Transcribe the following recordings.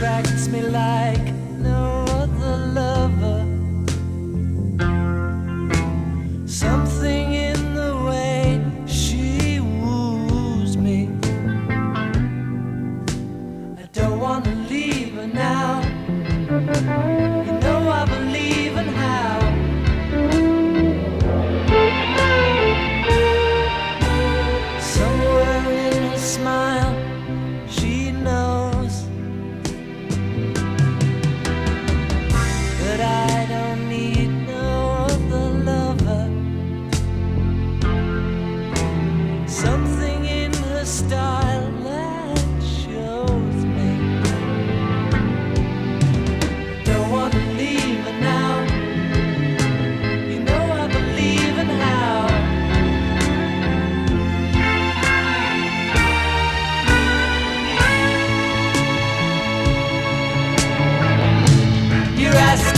attracts me like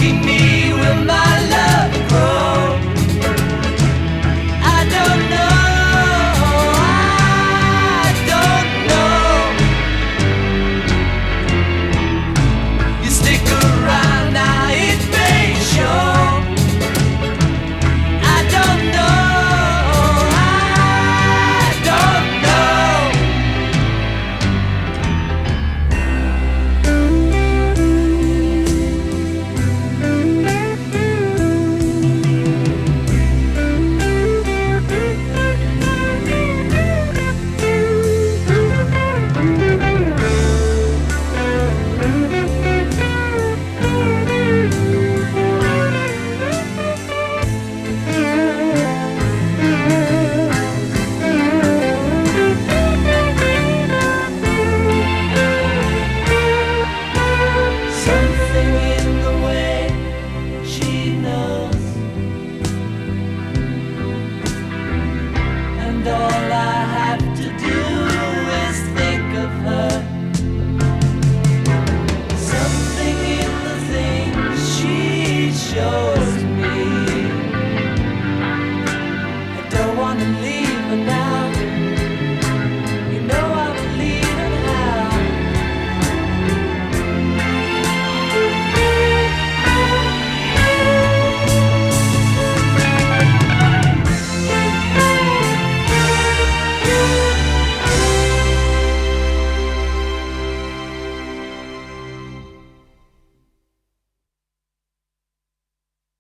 asking me